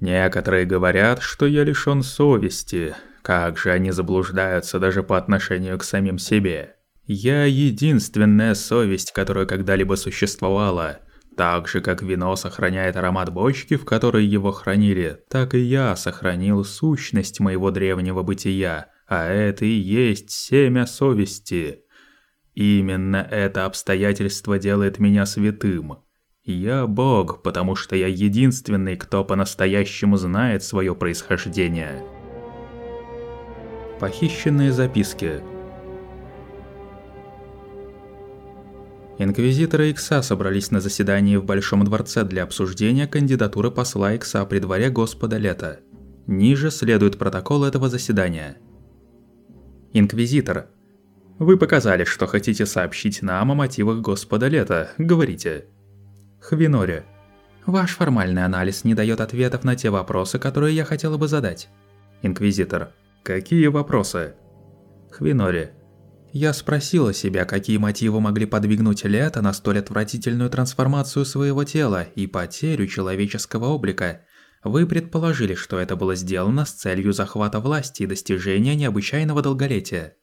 Некоторые говорят, что я лишён совести. Как же они заблуждаются даже по отношению к самим себе. Я единственная совесть, которая когда-либо существовала. Так же, как вино сохраняет аромат бочки, в которой его хранили, так и я сохранил сущность моего древнего бытия, а это и есть семя совести. Именно это обстоятельство делает меня святым. Я бог, потому что я единственный, кто по-настоящему знает свое происхождение. Похищенные записки Инквизиторы Икса собрались на заседании в Большом дворце для обсуждения кандидатуры посла Икса при дворе Господа Лета. Ниже следует протокол этого заседания. Инквизитор. Вы показали, что хотите сообщить нам о мотивах Господа Лета. Говорите. Хвинори. Ваш формальный анализ не дает ответов на те вопросы, которые я хотела бы задать. Инквизитор. Какие вопросы? Хвинори. Я спросила себя, какие мотивы могли подвигнуть Лето на столь отвратительную трансформацию своего тела и потерю человеческого облика. Вы предположили, что это было сделано с целью захвата власти и достижения необычайного долголетия.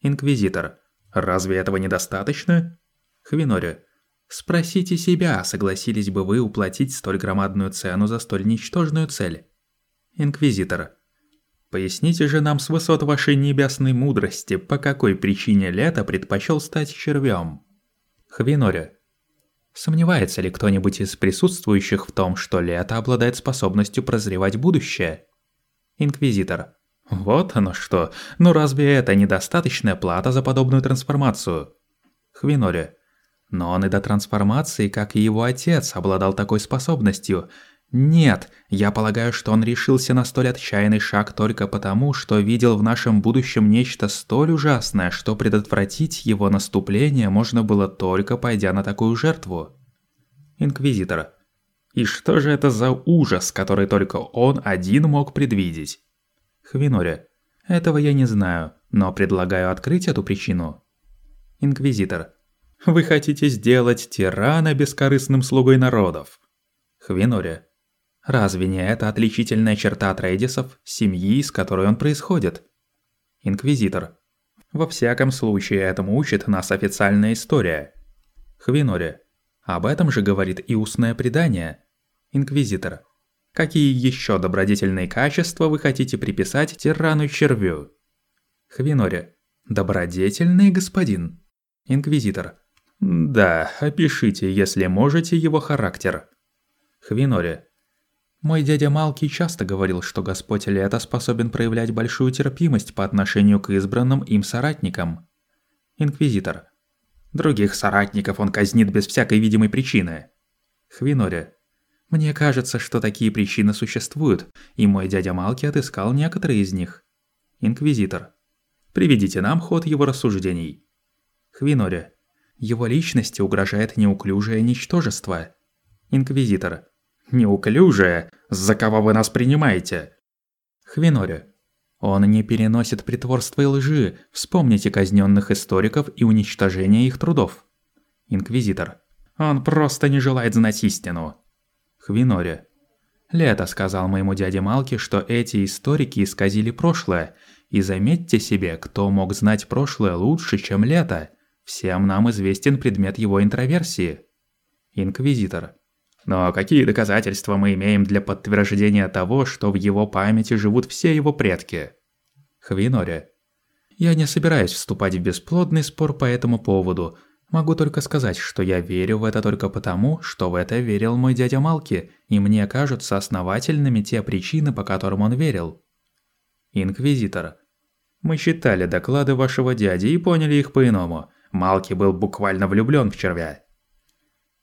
Инквизитор. Разве этого недостаточно? Хвинори. Спросите себя, согласились бы вы уплатить столь громадную цену за столь ничтожную цель? Инквизитор. Поясните же нам с высот вашей небесной мудрости, по какой причине Лето предпочел стать червем? Хвинори. Сомневается ли кто-нибудь из присутствующих в том, что Лето обладает способностью прозревать будущее? Инквизитор. Вот оно что. Но разве это недостаточная плата за подобную трансформацию? Хвинори. Но он и до трансформации, как и его отец, обладал такой способностью. Нет, я полагаю, что он решился на столь отчаянный шаг только потому, что видел в нашем будущем нечто столь ужасное, что предотвратить его наступление можно было только пойдя на такую жертву. Инквизитор. И что же это за ужас, который только он один мог предвидеть? Хвинори. Этого я не знаю, но предлагаю открыть эту причину. Инквизитор. Вы хотите сделать тирана бескорыстным слугой народов. Хвинори. Разве не это отличительная черта Трейдисов, семьи, из которой он происходит? Инквизитор. Во всяком случае, этому учит нас официальная история. Хвинори. Об этом же говорит и устное предание. Инквизитор. Какие еще добродетельные качества вы хотите приписать тирану-червю? Хвинори. Добродетельный господин. Инквизитор. Да, опишите, если можете, его характер. Хвинори. Мой дядя Малки часто говорил, что Господь Лето способен проявлять большую терпимость по отношению к избранным им соратникам. Инквизитор. Других соратников он казнит без всякой видимой причины. Хвинори. Мне кажется, что такие причины существуют, и мой дядя Малки отыскал некоторые из них. Инквизитор. Приведите нам ход его рассуждений. Хвинори. Его личности угрожает неуклюжее ничтожество. Инквизитор. Неуклюжее? За кого вы нас принимаете? Хвинори. Он не переносит притворства и лжи. Вспомните казненных историков и уничтожение их трудов. Инквизитор. Он просто не желает знать истину. Хвинори. Лето сказал моему дяде Малки, что эти историки исказили прошлое. И заметьте себе, кто мог знать прошлое лучше, чем Лето – Всем нам известен предмет его интроверсии. Инквизитор. Но какие доказательства мы имеем для подтверждения того, что в его памяти живут все его предки? Хвинори. Я не собираюсь вступать в бесплодный спор по этому поводу. Могу только сказать, что я верю в это только потому, что в это верил мой дядя Малки, и мне кажутся основательными те причины, по которым он верил. Инквизитор. Мы читали доклады вашего дяди и поняли их по-иному. Малки был буквально влюблён в червя.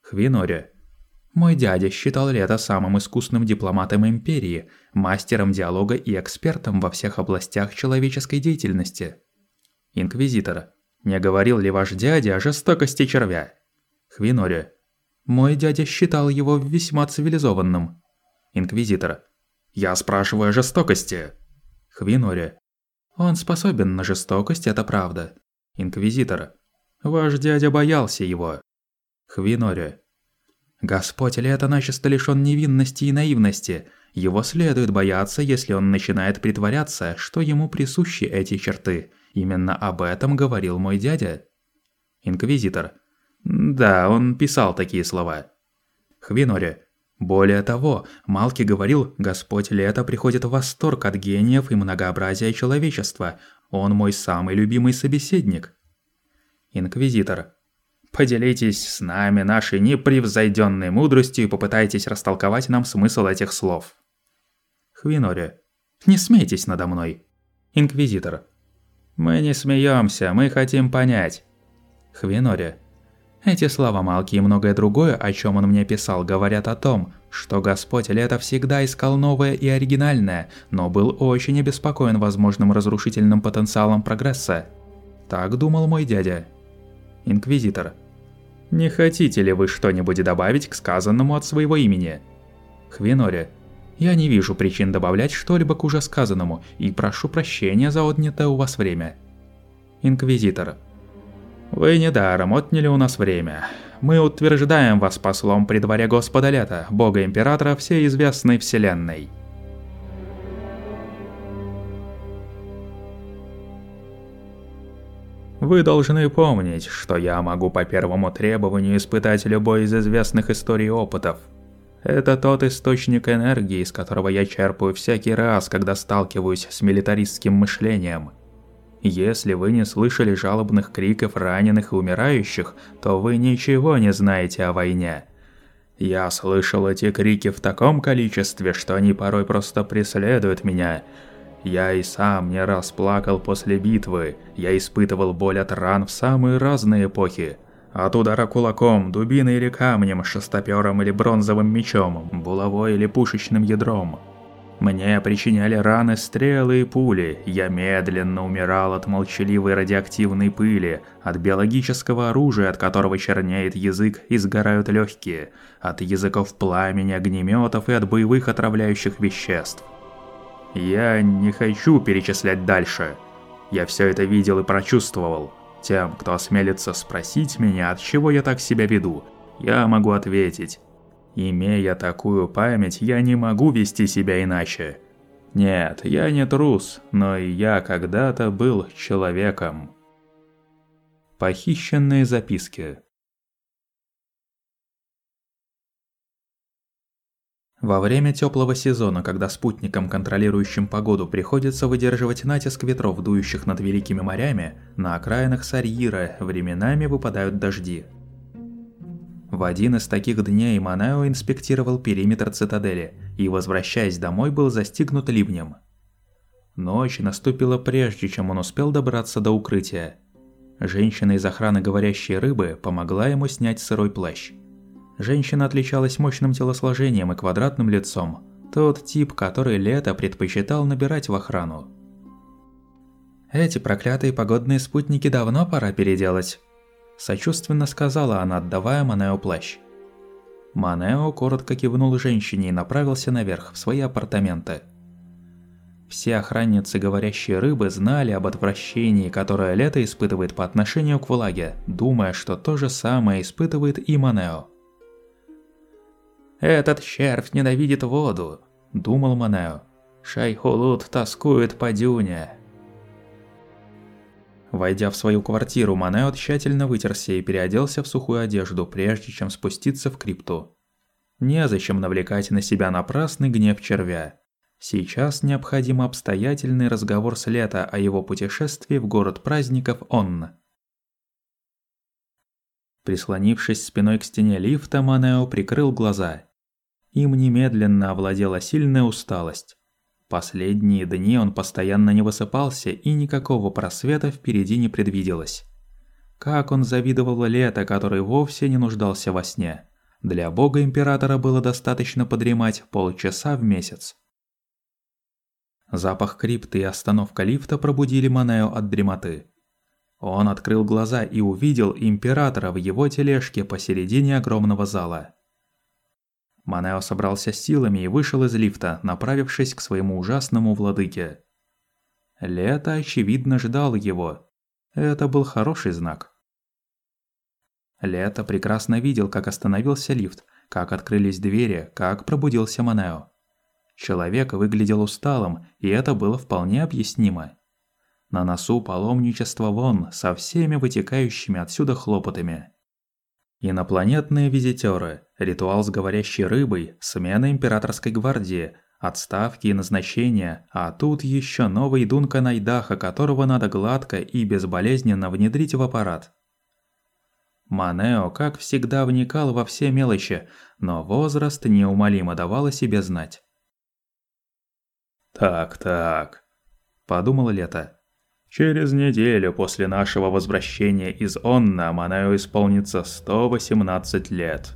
Хвинори. Мой дядя считал Лето самым искусным дипломатом Империи, мастером диалога и экспертом во всех областях человеческой деятельности. Инквизитор. Не говорил ли ваш дядя о жестокости червя? Хвинори. Мой дядя считал его весьма цивилизованным. Инквизитор. Я спрашиваю о жестокости. Хвинори. Он способен на жестокость, это правда. Инквизитор. Ваш дядя боялся его. Хвинори. Господь ли это начисто лишён невинности и наивности? Его следует бояться, если он начинает притворяться, что ему присущи эти черты. Именно об этом говорил мой дядя. Инквизитор. Да, он писал такие слова. Хвиноре. Более того, Малки говорил, Господь Лето приходит в восторг от гениев и многообразия человечества. Он мой самый любимый собеседник. Инквизитор. Поделитесь с нами нашей непревзойденной мудростью и попытайтесь растолковать нам смысл этих слов. Хвиноре. Не смейтесь надо мной. Инквизитор. Мы не смеемся, мы хотим понять. Хвиноре. Эти слова Малки и многое другое, о чем он мне писал, говорят о том, что Господь Лето всегда искал новое и оригинальное, но был очень обеспокоен возможным разрушительным потенциалом прогресса. Так думал мой дядя. Инквизитор. Не хотите ли вы что-нибудь добавить к сказанному от своего имени? Хвиноре. Я не вижу причин добавлять что-либо к уже сказанному и прошу прощения за отнятое у вас время. Инквизитор. Вы недаром отняли у нас время. Мы утверждаем вас послом при дворе Господа Лета, бога императора всей известной вселенной. Вы должны помнить, что я могу по первому требованию испытать любой из известных историй опытов. Это тот источник энергии, из которого я черпаю всякий раз, когда сталкиваюсь с милитаристским мышлением. Если вы не слышали жалобных криков раненых и умирающих, то вы ничего не знаете о войне. Я слышал эти крики в таком количестве, что они порой просто преследуют меня – я и сам не раз плакал после битвы, я испытывал боль от ран в самые разные эпохи. От удара кулаком, дубиной или камнем, шестопером или бронзовым мечом, булавой или пушечным ядром. Мне причиняли раны стрелы и пули, я медленно умирал от молчаливой радиоактивной пыли, от биологического оружия, от которого чернеет язык и сгорают легкие, от языков пламени, огнеметов и от боевых отравляющих веществ. Я не хочу перечислять дальше. Я все это видел и прочувствовал. Тем, кто осмелится спросить меня, от чего я так себя веду, я могу ответить. Имея такую память, я не могу вести себя иначе. Нет, я не трус, но и я когда-то был человеком. Похищенные записки Во время теплого сезона, когда спутникам, контролирующим погоду, приходится выдерживать натиск ветров, дующих над великими морями, на окраинах Сарьира временами выпадают дожди. В один из таких дней Манао инспектировал периметр цитадели и, возвращаясь домой, был застигнут ливнем. Ночь наступила прежде, чем он успел добраться до укрытия. Женщина из охраны говорящей рыбы помогла ему снять сырой плащ. Женщина отличалась мощным телосложением и квадратным лицом. Тот тип, который Лето предпочитал набирать в охрану. «Эти проклятые погодные спутники давно пора переделать», – сочувственно сказала она, отдавая Манео плащ. Манео коротко кивнул женщине и направился наверх, в свои апартаменты. Все охранницы говорящие рыбы знали об отвращении, которое Лето испытывает по отношению к влаге, думая, что то же самое испытывает и Манео. «Этот червь ненавидит воду», – думал Манео. «Шайхулут тоскует по дюне». Войдя в свою квартиру, Манео тщательно вытерся и переоделся в сухую одежду, прежде чем спуститься в крипту. Незачем навлекать на себя напрасный гнев червя. Сейчас необходим обстоятельный разговор с Лето о его путешествии в город праздников Онн. Прислонившись спиной к стене лифта, Манео прикрыл глаза им немедленно овладела сильная усталость. Последние дни он постоянно не высыпался, и никакого просвета впереди не предвиделось. Как он завидовал лето, который вовсе не нуждался во сне. Для бога императора было достаточно подремать полчаса в месяц. Запах крипты и остановка лифта пробудили Манео от дремоты. Он открыл глаза и увидел императора в его тележке посередине огромного зала. Манео собрался силами и вышел из лифта, направившись к своему ужасному владыке. Лето, очевидно, ждал его. Это был хороший знак. Лето прекрасно видел, как остановился лифт, как открылись двери, как пробудился Манео. Человек выглядел усталым, и это было вполне объяснимо. На носу паломничество вон, со всеми вытекающими отсюда хлопотами. Инопланетные визитёры, ритуал с говорящей рыбой, смена императорской гвардии, отставки и назначения, а тут ещё новый Дунка Найдаха, которого надо гладко и безболезненно внедрить в аппарат. Манео, как всегда, вникал во все мелочи, но возраст неумолимо давал о себе знать. «Так-так», – подумал Лето. «Через неделю после нашего возвращения из Онна Манео исполнится 118 лет».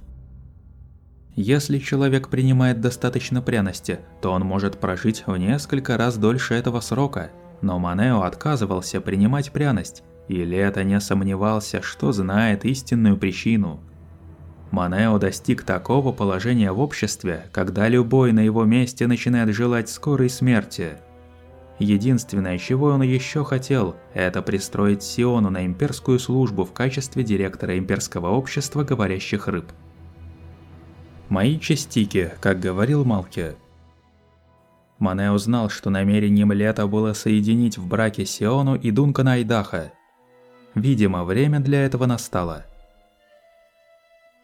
Если человек принимает достаточно пряности, то он может прожить в несколько раз дольше этого срока. Но Манео отказывался принимать пряность, и Лето не сомневался, что знает истинную причину – Манео достиг такого положения в обществе, когда любой на его месте начинает желать скорой смерти. Единственное, чего он еще хотел, это пристроить Сиону на имперскую службу в качестве директора имперского общества говорящих рыб. «Мои частики», как говорил Малки. Манео знал, что намерением Лета было соединить в браке Сиону и Дункана Айдаха. Видимо, время для этого настало –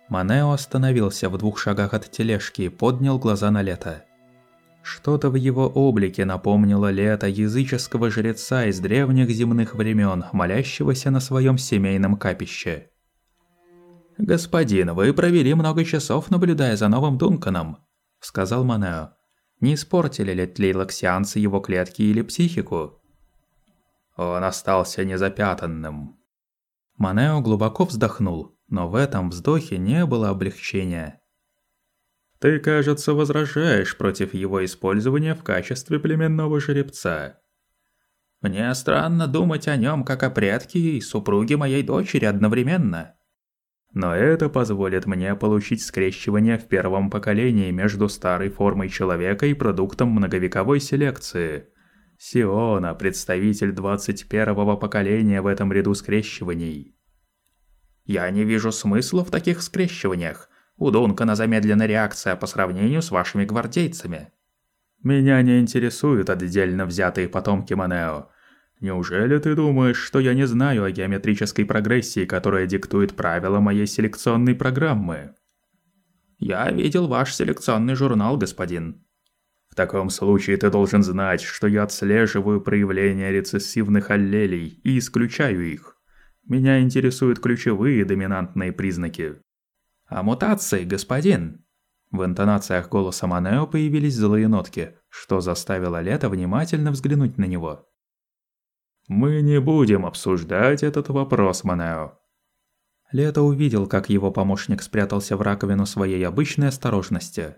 Манео остановился в двух шагах от тележки и поднял глаза на лето. Что-то в его облике напомнило лето языческого жреца из древних земных времен, молящегося на своем семейном капище. «Господин, вы провели много часов, наблюдая за новым Дунканом», – сказал Манео. «Не испортили ли тлейлоксианцы его клетки или психику?» Он остался незапятанным. Манео глубоко вздохнул но в этом вздохе не было облегчения. «Ты, кажется, возражаешь против его использования в качестве племенного жеребца». «Мне странно думать о нем как о предке и супруге моей дочери одновременно». «Но это позволит мне получить скрещивание в первом поколении между старой формой человека и продуктом многовековой селекции». Сиона – представитель 21-го поколения в этом ряду скрещиваний. Я не вижу смысла в таких скрещиваниях. У Дункана замедленная реакция по сравнению с вашими гвардейцами. Меня не интересуют отдельно взятые потомки Манео. Неужели ты думаешь, что я не знаю о геометрической прогрессии, которая диктует правила моей селекционной программы? Я видел ваш селекционный журнал, господин. В таком случае ты должен знать, что я отслеживаю проявления рецессивных аллелей и исключаю их. Меня интересуют ключевые доминантные признаки. А мутации, господин? В интонациях голоса Манео появились злые нотки, что заставило Лето внимательно взглянуть на него. «Мы не будем обсуждать этот вопрос, Манео». Лето увидел, как его помощник спрятался в раковину своей обычной осторожности.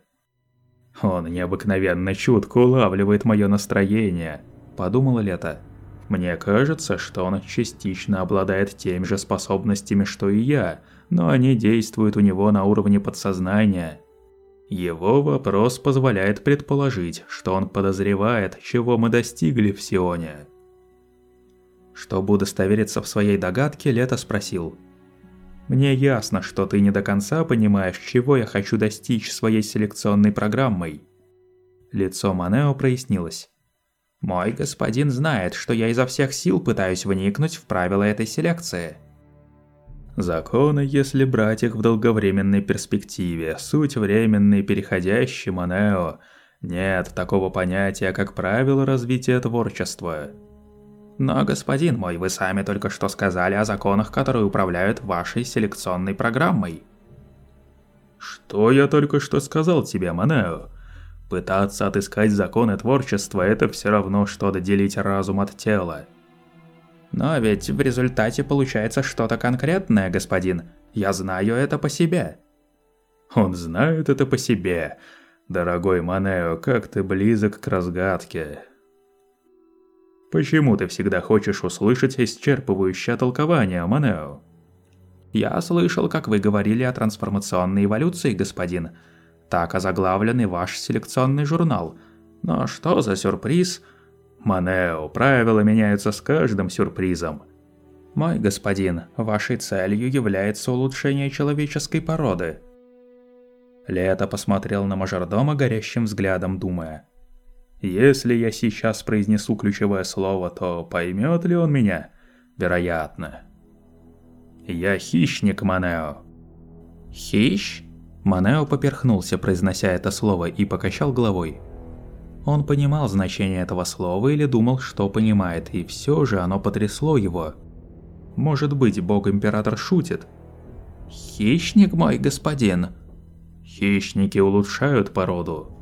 «Он необыкновенно чутко улавливает мое настроение», – подумало Лето. Мне кажется, что он частично обладает теми же способностями, что и я, но они действуют у него на уровне подсознания. Его вопрос позволяет предположить, что он подозревает, чего мы достигли в Сионе. Чтобы удостовериться в своей догадке, Лето спросил. «Мне ясно, что ты не до конца понимаешь, чего я хочу достичь своей селекционной программой». Лицо Манео прояснилось. Мой господин знает, что я изо всех сил пытаюсь вникнуть в правила этой селекции. Законы, если брать их в долговременной перспективе, суть временной переходящей, Монео. Нет такого понятия, как правило развития творчества. Но, господин мой, вы сами только что сказали о законах, которые управляют вашей селекционной программой. Что я только что сказал тебе, Монео? Пытаться отыскать законы творчества – это все равно, что отделить разум от тела. Но ведь в результате получается что-то конкретное, господин. Я знаю это по себе. Он знает это по себе. Дорогой Манео, как ты близок к разгадке. Почему ты всегда хочешь услышать исчерпывающее толкование, Манео? Я слышал, как вы говорили о трансформационной эволюции, господин. Так озаглавленный ваш селекционный журнал. Но что за сюрприз? Манео, правила меняются с каждым сюрпризом. Мой господин, вашей целью является улучшение человеческой породы. Лето посмотрел на мажордома горящим взглядом, думая, Если я сейчас произнесу ключевое слово, то поймет ли он меня? Вероятно. Я хищник, Манео. Хищ? Манео поперхнулся, произнося это слово, и покачал головой. Он понимал значение этого слова или думал, что понимает, и все же оно потрясло его. Может быть, бог-император шутит? «Хищник мой господин!» «Хищники улучшают породу».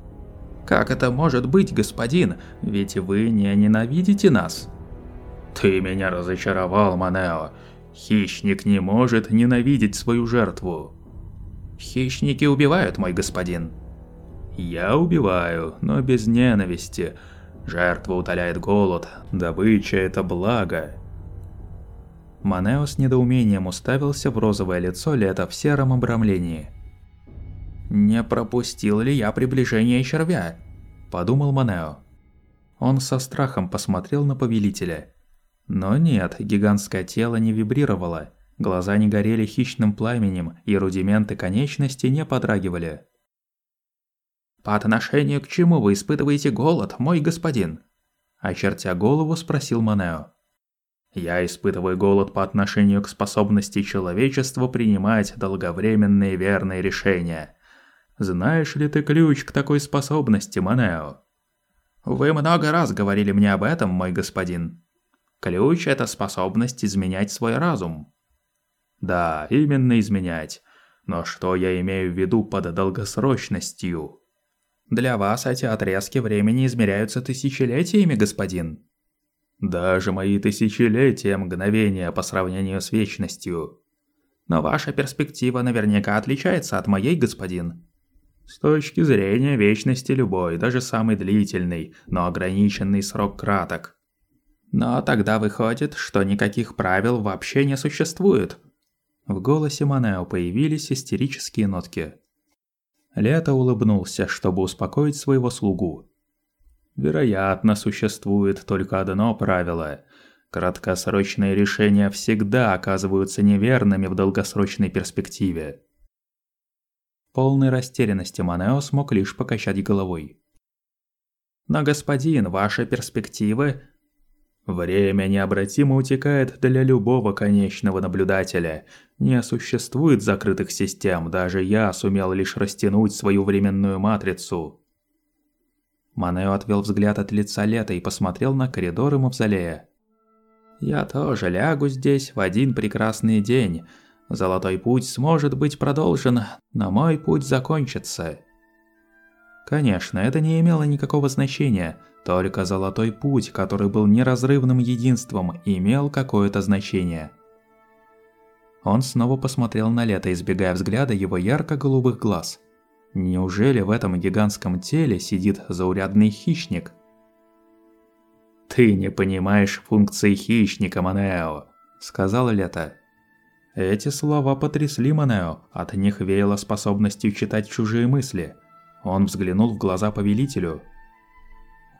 «Как это может быть, господин? Ведь вы не ненавидите нас!» «Ты меня разочаровал, Манео. Хищник не может ненавидеть свою жертву». «Хищники убивают, мой господин». «Я убиваю, но без ненависти. Жертва утоляет голод, добыча – это благо». Манео с недоумением уставился в розовое лицо Лета в сером обрамлении. «Не пропустил ли я приближение червя?» – подумал Манео. Он со страхом посмотрел на повелителя. Но нет, гигантское тело не вибрировало, глаза не горели хищным пламенем и рудименты конечности не подрагивали. «По отношению к чему вы испытываете голод, мой господин?» Очертя голову, спросил Манео. «Я испытываю голод по отношению к способности человечества принимать долговременные верные решения. Знаешь ли ты ключ к такой способности, Манео?» «Вы много раз говорили мне об этом, мой господин», Ключ – это способность изменять свой разум. Да, именно изменять. Но что я имею в виду под долгосрочностью? Для вас эти отрезки времени измеряются тысячелетиями, господин. Даже мои тысячелетия – мгновения по сравнению с вечностью. Но ваша перспектива наверняка отличается от моей, господин. С точки зрения вечности любой, даже самый длительный, но ограниченный срок краток – но тогда выходит, что никаких правил вообще не существует. В голосе Манео появились истерические нотки. Лето улыбнулся, чтобы успокоить своего слугу. Вероятно, существует только одно правило. Краткосрочные решения всегда оказываются неверными в долгосрочной перспективе. Полной растерянности Манео смог лишь покачать головой. «Но, господин, ваши перспективы Время необратимо утекает для любого конечного наблюдателя. Не существует закрытых систем, даже я сумел лишь растянуть свою временную матрицу. Манео отвел взгляд от лица Лета и посмотрел на коридоры мавзолея. «Я тоже лягу здесь в один прекрасный день. Золотой путь сможет быть продолжен, но мой путь закончится». Конечно, это не имело никакого значения – только золотой путь, который был неразрывным единством, имел какое-то значение. Он снова посмотрел на лето, избегая взгляда его ярко-голубых глаз. Неужели в этом гигантском теле сидит заурядный хищник? «Ты не понимаешь функции хищника, Манео», — сказал Лето. Эти слова потрясли Манео, от них веяло способностью читать чужие мысли. Он взглянул в глаза повелителю —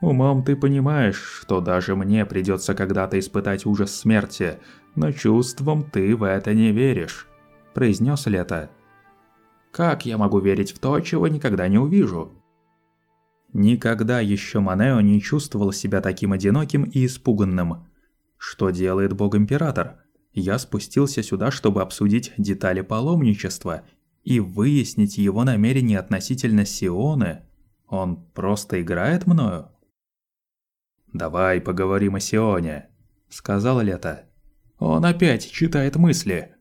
Умом ты понимаешь, что даже мне придется когда-то испытать ужас смерти, но чувством ты в это не веришь», – произнес Лето. «Как я могу верить в то, чего никогда не увижу?» Никогда еще Манео не чувствовал себя таким одиноким и испуганным. Что делает бог-император? Я спустился сюда, чтобы обсудить детали паломничества и выяснить его намерения относительно Сионы. Он просто играет мною? «Давай поговорим о Сионе», — сказал Лето. «Он опять читает мысли».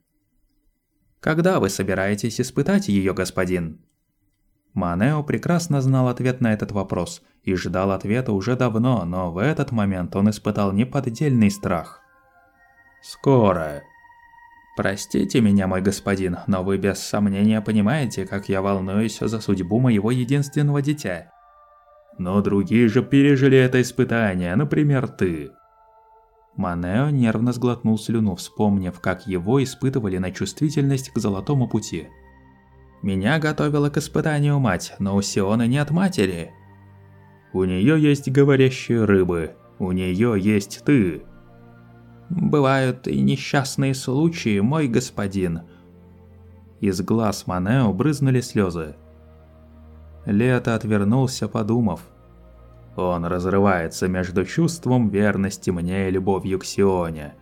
«Когда вы собираетесь испытать ее, господин?» Манео прекрасно знал ответ на этот вопрос и ждал ответа уже давно, но в этот момент он испытал неподдельный страх. «Скоро». «Простите меня, мой господин, но вы без сомнения понимаете, как я волнуюсь за судьбу моего единственного дитя. Но другие же пережили это испытание, например, ты. Манео нервно сглотнул слюну, вспомнив, как его испытывали на чувствительность к золотому пути. «Меня готовила к испытанию мать, но у Сионы нет матери». «У нее есть говорящие рыбы, у нее есть ты». «Бывают и несчастные случаи, мой господин». Из глаз Манео брызнули слезы. Лето отвернулся, подумав. Он разрывается между чувством верности мне и любовью к Сионе.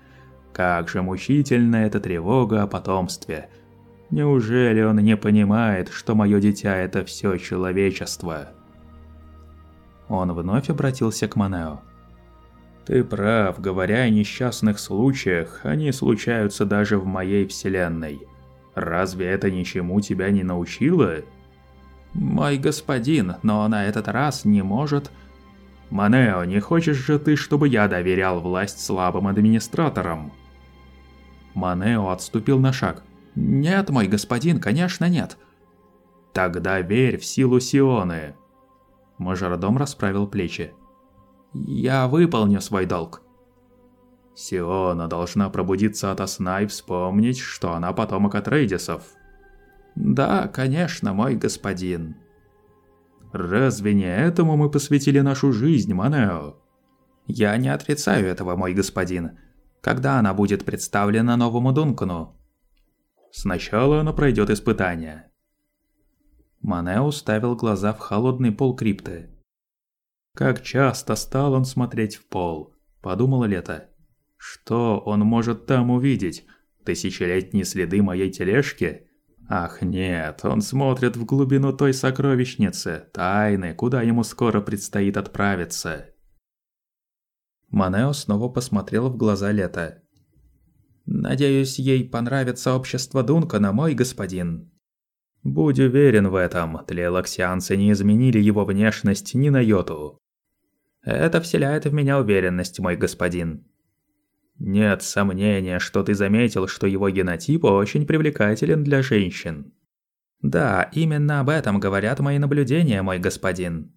Как же мучительна эта тревога о потомстве. Неужели он не понимает, что мое дитя – это все человечество?» Он вновь обратился к Манео. «Ты прав, говоря о несчастных случаях, они случаются даже в моей вселенной. Разве это ничему тебя не научило?» «Мой господин, но на этот раз не может...» «Манео, не хочешь же ты, чтобы я доверял власть слабым администраторам?» Манео отступил на шаг. «Нет, мой господин, конечно нет». «Тогда верь в силу Сионы». Мажордом расправил плечи. «Я выполню свой долг». Сиона должна пробудиться ото сна и вспомнить, что она потомок Атрейдисов. «Да, конечно, мой господин». «Разве не этому мы посвятили нашу жизнь, Манео?» «Я не отрицаю этого, мой господин. Когда она будет представлена новому Дункану?» «Сначала она пройдет испытание». Манео ставил глаза в холодный пол крипты. «Как часто стал он смотреть в пол?» – подумала Лето. «Что он может там увидеть? Тысячелетние следы моей тележки?» Ах нет, он смотрит в глубину той сокровищницы, тайны, куда ему скоро предстоит отправиться. Манео снова посмотрел в глаза Лета. «Надеюсь, ей понравится общество Дункана, мой господин». «Будь уверен в этом, тлелоксианцы не изменили его внешность ни на йоту». «Это вселяет в меня уверенность, мой господин», нет сомнения, что ты заметил, что его генотип очень привлекателен для женщин. Да, именно об этом говорят мои наблюдения, мой господин.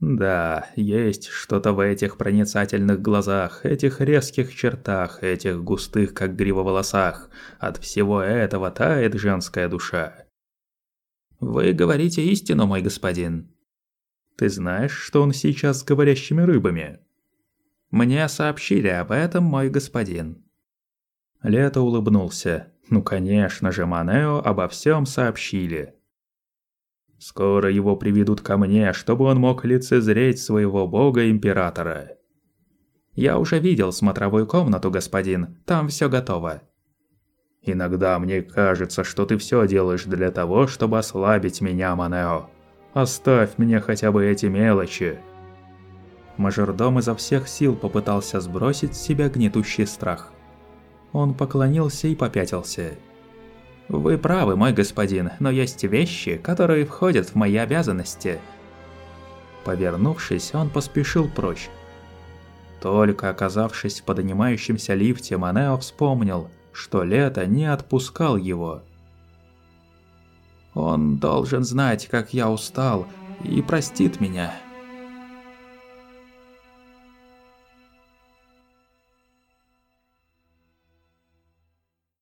Да, есть что-то в этих проницательных глазах, этих резких чертах, этих густых, как грива волосах. От всего этого тает женская душа. Вы говорите истину, мой господин. Ты знаешь, что он сейчас с говорящими рыбами? Мне сообщили об этом, мой господин». Лето улыбнулся. Ну, конечно же, Манео обо всем сообщили. Скоро его приведут ко мне, чтобы он мог лицезреть своего бога-императора. Я уже видел смотровую комнату, господин, там все готово. Иногда мне кажется, что ты все делаешь для того, чтобы ослабить меня, Манео. Оставь мне хотя бы эти мелочи. Мажордом изо всех сил попытался сбросить с себя гнетущий страх. Он поклонился и попятился. «Вы правы, мой господин, но есть вещи, которые входят в мои обязанности». Повернувшись, он поспешил прочь. Только оказавшись в поднимающемся лифте, Манео вспомнил, что лето не отпускал его. «Он должен знать, как я устал, и простит меня»,